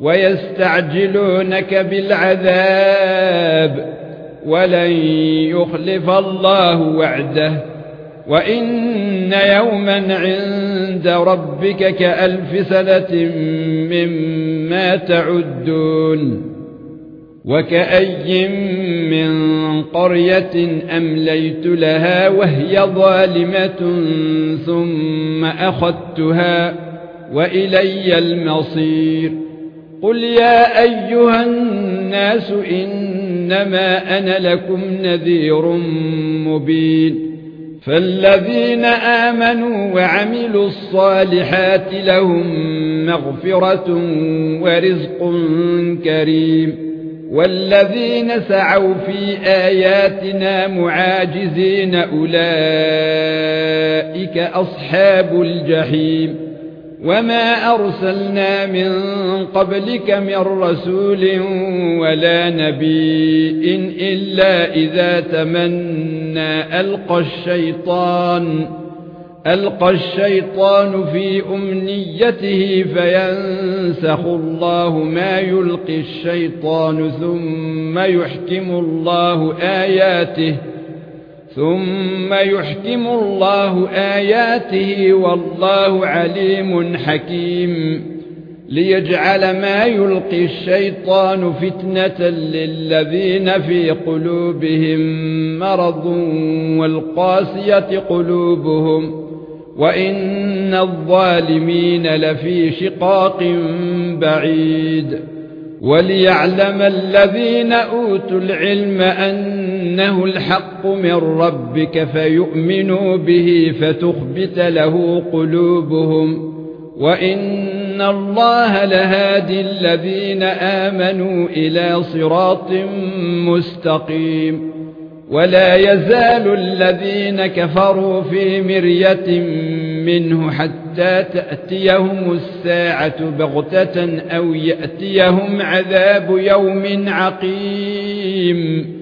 ويستعجلونك بالعذاب ولن يخلف الله وعده. وإن يوما عند ربك كألف سنة مما تعدون. وكأي من قرية أمليت لها وهي ظالمة ثم أخذتها وإلي المصير. قل يا أيها الناس إنما أنا لكم نذير مبين فالذين آمنوا وعملوا الصالحات لهم مغفرة ورزق كريم والذين سعوا في اياتنا معاجزين اولئك اصحاب الجحيم وما ارسلنا من قبلك من رسول ولا نبي الا اذا تمنى القى الشيطان القى الشيطان في امنيته فينسخ الله ما يلقي الشيطان ثم يحكم الله اياته ثم يحكم الله آياته والله عليم حكيم ليجعل ما يلقي الشيطان فتنة للذين في قلوبهم مرض والقاسية قلوبهم وإن الظالمين لفي شقاق بعيد وليعلم الذين أوتوا العلم أنه الحق من ربك فيؤمنوا به فتخبت له قلوبهم وإن الله لهادي الذين آمنوا إلى صراط مستقيم ولا يزال الذين كفروا في مرية منه حتى تأتيهم الساعة بغتة أو يأتيهم عذاب يوم عقيم.